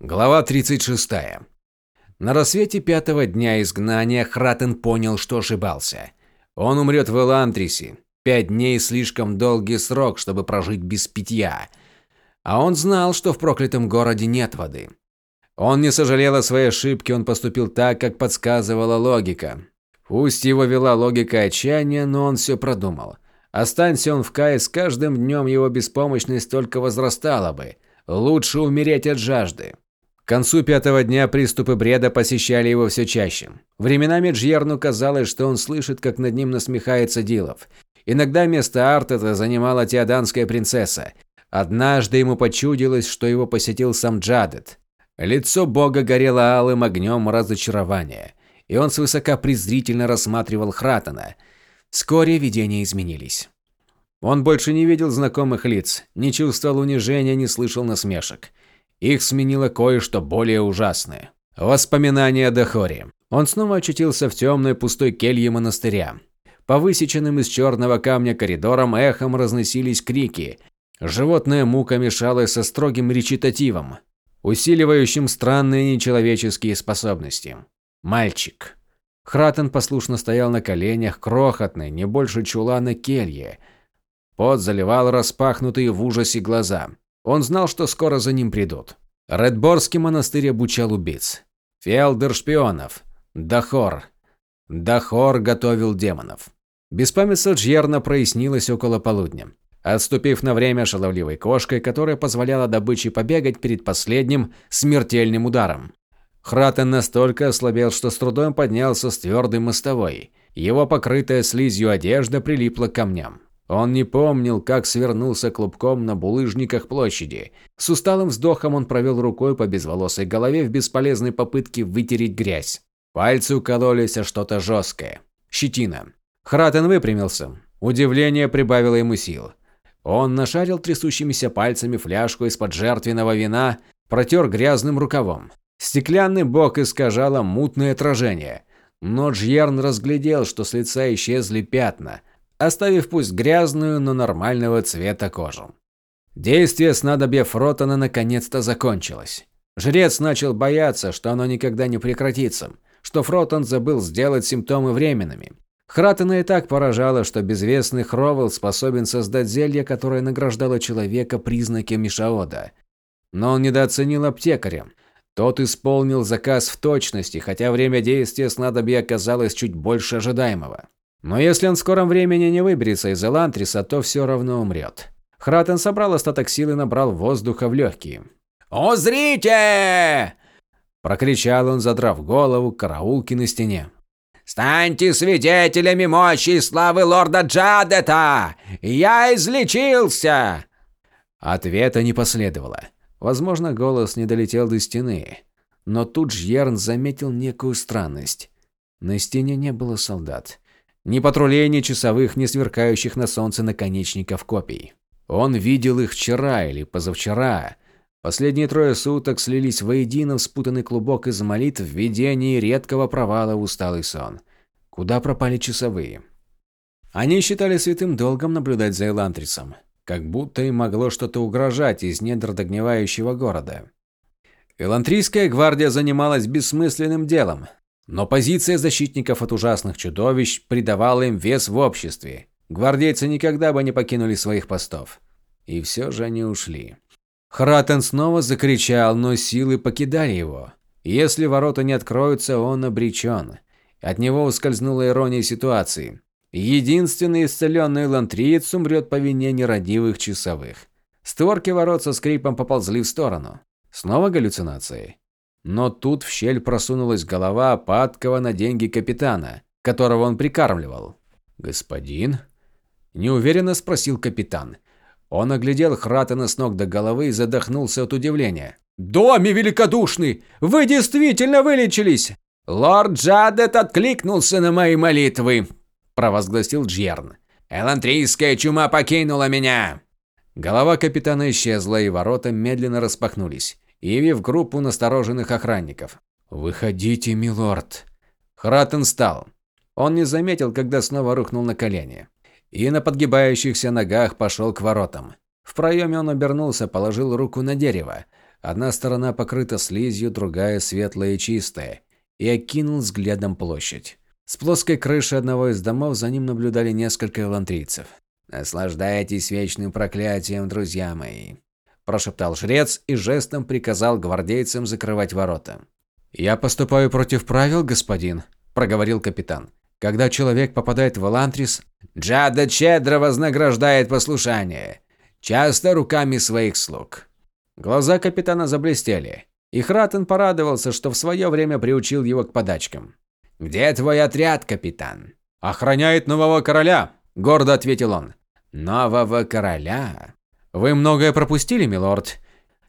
Глава 36. На рассвете пятого дня изгнания Хратен понял, что ошибался. Он умрет в Элантрисе. Пять дней – слишком долгий срок, чтобы прожить без питья. А он знал, что в проклятом городе нет воды. Он не сожалел о своей ошибке, он поступил так, как подсказывала логика. Пусть его вела логика отчаяния, но он все продумал. Останься он в Кае, с каждым днем его беспомощность только возрастала бы. Лучше умереть от жажды. К концу пятого дня приступы бреда посещали его все чаще. Временами Джьерну казалось, что он слышит, как над ним насмехается Дилов. Иногда место Артета занимала теоданская принцесса. Однажды ему почудилось, что его посетил сам Джадет. Лицо бога горело алым огнем разочарования, и он свысока презрительно рассматривал Хратана. Вскоре видения изменились. Он больше не видел знакомых лиц, не чувствовал унижения, не слышал насмешек. Их сменило кое-что более ужасное. Воспоминания о Дахоре. Он снова очутился в темной пустой келье монастыря. По высеченным из черного камня коридорам эхом разносились крики. Животная мука мешалась со строгим речитативом, усиливающим странные нечеловеческие способности. Мальчик. Хратен послушно стоял на коленях, крохотный, не больше чулана келье. Пот заливал распахнутые в ужасе глаза. Он знал, что скоро за ним придут. Редборский монастырь обучал убийц. Фелдер шпионов. Дахор. Дахор готовил демонов. Беспамятство Джьерна прояснилось около полудня. Отступив на время шаловливой кошкой, которая позволяла добыче побегать перед последним смертельным ударом. Хратен настолько ослабел, что с трудом поднялся с твердой мостовой. Его покрытая слизью одежда прилипла к камням. Он не помнил, как свернулся клубком на булыжниках площади. С усталым вздохом он провел рукой по безволосой голове в бесполезной попытке вытереть грязь. Пальцы укололись о что-то жесткое. Щетина. Хратен выпрямился. Удивление прибавило ему сил. Он нашарил трясущимися пальцами фляжку из-под жертвенного вина, протер грязным рукавом. Стеклянный бок искажало мутное отражение. Но Джьерн разглядел, что с лица исчезли пятна, оставив пусть грязную, но нормального цвета кожу. Действие снадобья Фротона наконец-то закончилось. Жрец начал бояться, что оно никогда не прекратится, что Фротон забыл сделать симптомы временными. Хратена и так поражало, что безвестный Хровел способен создать зелье, которое награждало человека признаки Мишаода. Но он недооценил аптекаря. Тот исполнил заказ в точности, хотя время действия снадобья оказалось чуть больше ожидаемого. Но если он в скором времени не выберется из Элантриса, то все равно умрет. Хратен собрал остаток силы и набрал воздуха в легкие. «Узрите!» – прокричал он, задрав голову к караулке на стене. «Станьте свидетелями мощи и славы лорда Джадета! Я излечился!» Ответа не последовало. Возможно, голос не долетел до стены. Но тут Жьерн заметил некую странность. На стене не было солдат. Ни патрулей, ни часовых, ни сверкающих на солнце наконечников копий. Он видел их вчера или позавчера. Последние трое суток слились воедино в спутанный клубок из молитв в видении редкого провала в усталый сон. Куда пропали часовые? Они считали святым долгом наблюдать за Элантрисом, как будто им могло что-то угрожать из недр догнивающего города. Элантрийская гвардия занималась бессмысленным делом, но позиция защитников от ужасных чудовищ придавала им вес в обществе. Гвардейцы никогда бы не покинули своих постов. И все же они ушли. Хратен снова закричал, но силы покидали его. Если ворота не откроются, он обречен. От него ускользнула ирония ситуации. Единственный исцеленный лантриец умрет по вине нерадивых часовых. Створки ворот со скрипом поползли в сторону. Снова галлюцинации. Но тут в щель просунулась голова падкого на деньги капитана, которого он прикармливал. «Господин?» – неуверенно спросил капитан. Он оглядел Хратена с ног до головы и задохнулся от удивления. «Доми великодушный! Вы действительно вылечились!» «Лорд Джадет откликнулся на мои молитвы!» – провозгласил Джерн. «Элантрийская чума покинула меня!» Голова капитана исчезла, и ворота медленно распахнулись явив группу настороженных охранников. «Выходите, милорд!» Хратен встал. Он не заметил, когда снова рухнул на колени. И на подгибающихся ногах пошел к воротам. В проеме он обернулся, положил руку на дерево. Одна сторона покрыта слизью, другая светлая и чистая, и окинул взглядом площадь. С плоской крыши одного из домов за ним наблюдали несколько элантрийцев. «Наслаждайтесь вечным проклятием, друзья мои», – прошептал жрец и жестом приказал гвардейцам закрывать ворота. «Я поступаю против правил, господин», – проговорил капитан. «Когда человек попадает в Элантрис, Джада щедро вознаграждает послушание, часто руками своих слуг». Глаза капитана заблестели, и Хратен порадовался, что в свое время приучил его к подачкам. «Где твой отряд, капитан?» «Охраняет нового короля», – гордо ответил он. «Нового короля?» «Вы многое пропустили, милорд.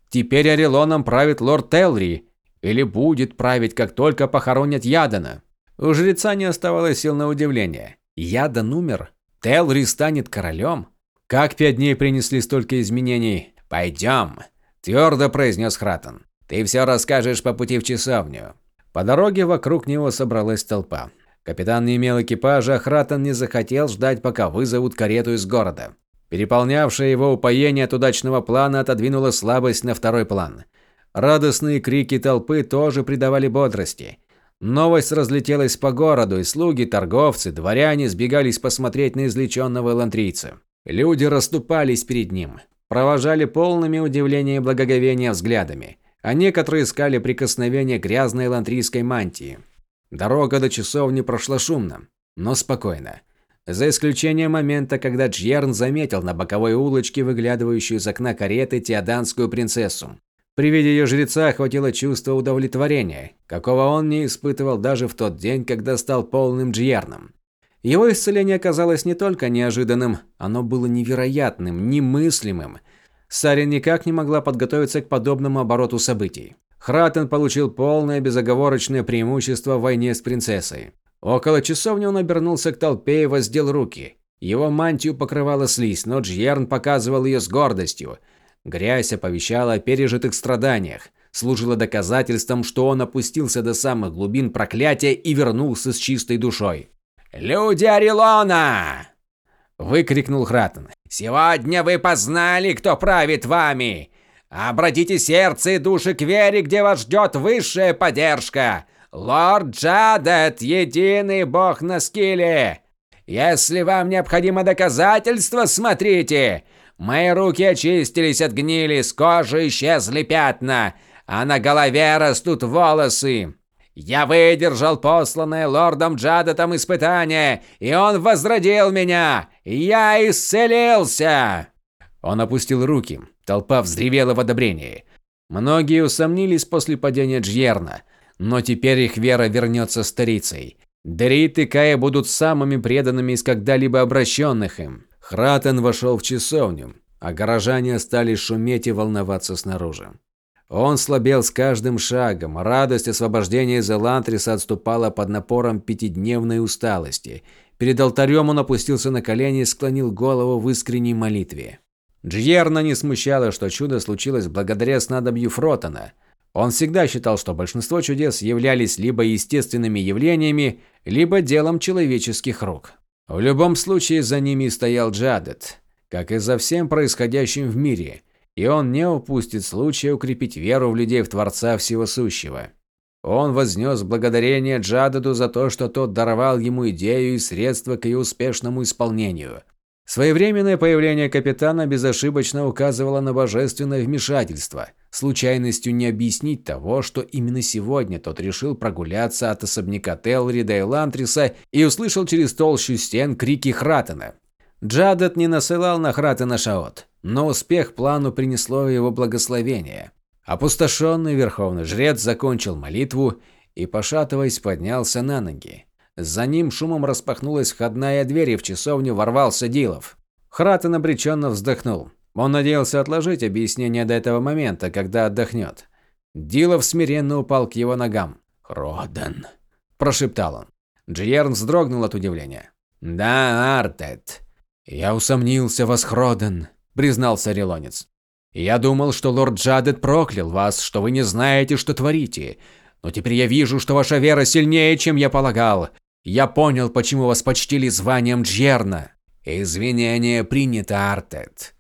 Теперь Орелоном правит лорд Телри, или будет править, как только похоронят Ядана». У жреца не оставалось сил на удивление. Ядан умер? Телри станет королем? Как пять дней принесли столько изменений? «Пойдем», – твердо произнес Хратен. «Ты все расскажешь по пути в часовню». По дороге вокруг него собралась толпа. Капитан не имел экипажа, а Хратен не захотел ждать, пока вызовут карету из города. Переполнявшее его упоение от удачного плана отодвинуло слабость на второй план. Радостные крики толпы тоже придавали бодрости. Новость разлетелась по городу, и слуги, торговцы, дворяне сбегались посмотреть на излеченного элантрийца. Люди расступались перед ним, провожали полными удивления и благоговения взглядами, а некоторые искали прикосновения грязной лантрийской мантии. Дорога до часовни прошла шумно, но спокойно. За исключением момента, когда Джерн заметил на боковой улочке выглядывающую из окна кареты теоданскую принцессу. При виде ее жреца охватило чувство удовлетворения, какого он не испытывал даже в тот день, когда стал полным Джерном. Его исцеление оказалось не только неожиданным, оно было невероятным, немыслимым. Сарин никак не могла подготовиться к подобному обороту событий. Хратен получил полное безоговорочное преимущество в войне с принцессой. Около часовни он обернулся к толпе и воздел руки. Его мантию покрывала слизь, но Джьерн показывал ее с гордостью. Грязь оповещала о пережитых страданиях, служила доказательством, что он опустился до самых глубин проклятия и вернулся с чистой душой. «Люди Орелона!» – выкрикнул Хратен. «Сегодня вы познали, кто правит вами! Обратите сердце и души к вере, где вас ждет высшая поддержка! Лорд Джадет, единый бог на скиле! Если вам необходимо доказательство, смотрите! Мои руки очистились от гнили, с кожи исчезли пятна, а на голове растут волосы. Я выдержал посланное лордом Джадетом испытание, и он возродил меня. Я исцелился. Он опустил руки. Толпа взревела в одобрении. Многие усомнились после падения Джьерна, но теперь их вера вернется старицей. Дарит и Кая будут самыми преданными из когда-либо обращенных им. Хратен вошел в часовню, а горожане стали шуметь и волноваться снаружи. Он слабел с каждым шагом, радость освобождения из Элантриса отступала под напором пятидневной усталости. Перед алтарем он опустился на колени и склонил голову в искренней молитве. Джьерна не смущало, что чудо случилось благодаря снадобью Фротона. Он всегда считал, что большинство чудес являлись либо естественными явлениями, либо делом человеческих рук. В любом случае за ними стоял Джадет, как и за всем происходящим в мире, и он не упустит случая укрепить веру в людей в Творца Всего Сущего. Он вознес благодарение Джадету за то, что тот даровал ему идею и средства к ее успешному исполнению. Своевременное появление капитана безошибочно указывало на божественное вмешательство. Случайностью не объяснить того, что именно сегодня тот решил прогуляться от особняка Телрида и Лантриса и услышал через толщу стен крики Хратена. Джадет не насылал на Хратена Шаот, но успех плану принесло его благословение. Опустошенный верховный жрец закончил молитву и, пошатываясь, поднялся на ноги. За ним шумом распахнулась входная дверь, и в часовню ворвался Дилов. Хратен обреченно вздохнул. Он надеялся отложить объяснение до этого момента, когда отдохнет. Дилов смиренно упал к его ногам. «Хроден», – прошептал он. Джиерн вздрогнул от удивления. «Да, Артет». «Я усомнился вас, Хроден», – признался Релонец. «Я думал, что лорд Джадет проклял вас, что вы не знаете, что творите. Но теперь я вижу, что ваша вера сильнее, чем я полагал. Я понял, почему вас почтили званием Джерна. Извинение принято, Артет.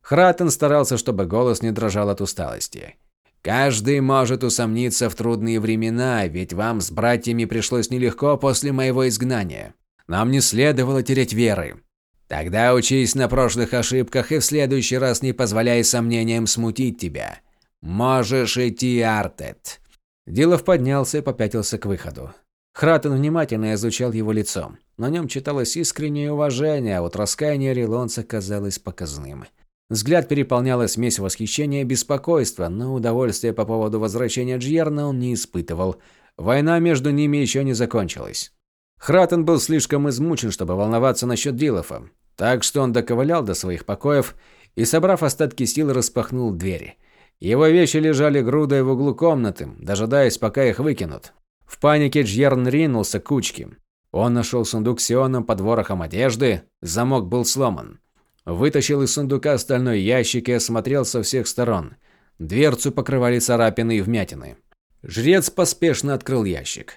Хратен старался, чтобы голос не дрожал от усталости. Каждый может усомниться в трудные времена, ведь вам с братьями пришлось нелегко после моего изгнания. Нам не следовало терять веры. Тогда учись на прошлых ошибках и в следующий раз не позволяй сомнениям смутить тебя. Можешь идти, Артет. Дилов поднялся и попятился к выходу. Хратен внимательно изучал его лицо. На нем читалось искреннее уважение, а вот раскаяние Релонца казалось показным. Взгляд переполняла смесь восхищения и беспокойства, но удовольствия по поводу возвращения Джьерна он не испытывал. Война между ними еще не закончилась. Хратен был слишком измучен, чтобы волноваться насчет Дилофа, так что он доковылял до своих покоев и, собрав остатки сил, распахнул двери. Его вещи лежали грудой в углу комнаты, дожидаясь, пока их выкинут. В панике Джьерн ринулся к кучке. Он нашел сундук с Сионом под ворохом одежды, замок был сломан. Вытащил из сундука стальной ящик и осмотрел со всех сторон. Дверцу покрывали царапины и вмятины. Жрец поспешно открыл ящик.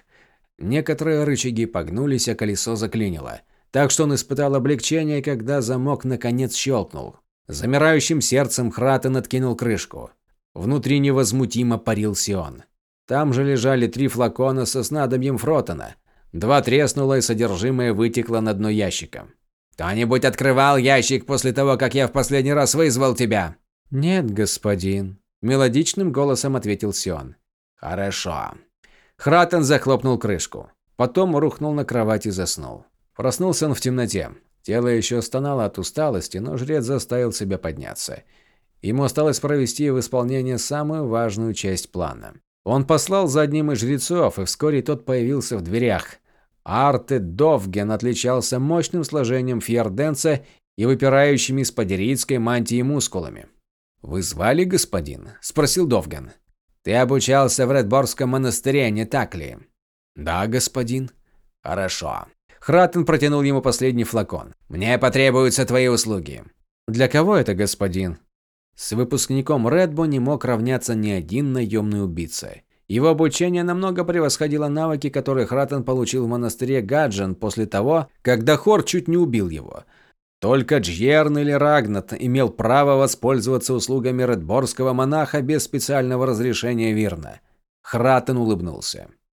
Некоторые рычаги погнулись, а колесо заклинило. Так что он испытал облегчение, когда замок наконец щелкнул. Замирающим сердцем Хратен откинул крышку. Внутри невозмутимо парил Сион. Там же лежали три флакона со снадобьем Фротона. Два треснуло и содержимое вытекло на дно ящика. «Кто-нибудь открывал ящик после того, как я в последний раз вызвал тебя?» «Нет, господин», – мелодичным голосом ответил Сион. «Хорошо». Хратен захлопнул крышку. Потом рухнул на кровать и заснул. Проснулся он в темноте. Тело еще стонало от усталости, но жрец заставил себя подняться. Ему осталось провести в исполнение самую важную часть плана. Он послал за одним из жрецов, и вскоре тот появился в дверях. Арте Довген отличался мощным сложением фьерденца и выпирающими из-под ирийской мантии мускулами. «Вы звали, господин?» – спросил Довген. «Ты обучался в Редборском монастыре, не так ли?» «Да, господин». «Хорошо». Хратен протянул ему последний флакон. «Мне потребуются твои услуги». «Для кого это, господин?» С выпускником Редбо не мог равняться ни один наемный убийца. Его обучение намного превосходило навыки, которые Хратен получил в монастыре Гаджен после того, когда Хор чуть не убил его. Только Джьерн или Рагнат имел право воспользоваться услугами редборского монаха без специального разрешения Вирна. Хратен улыбнулся.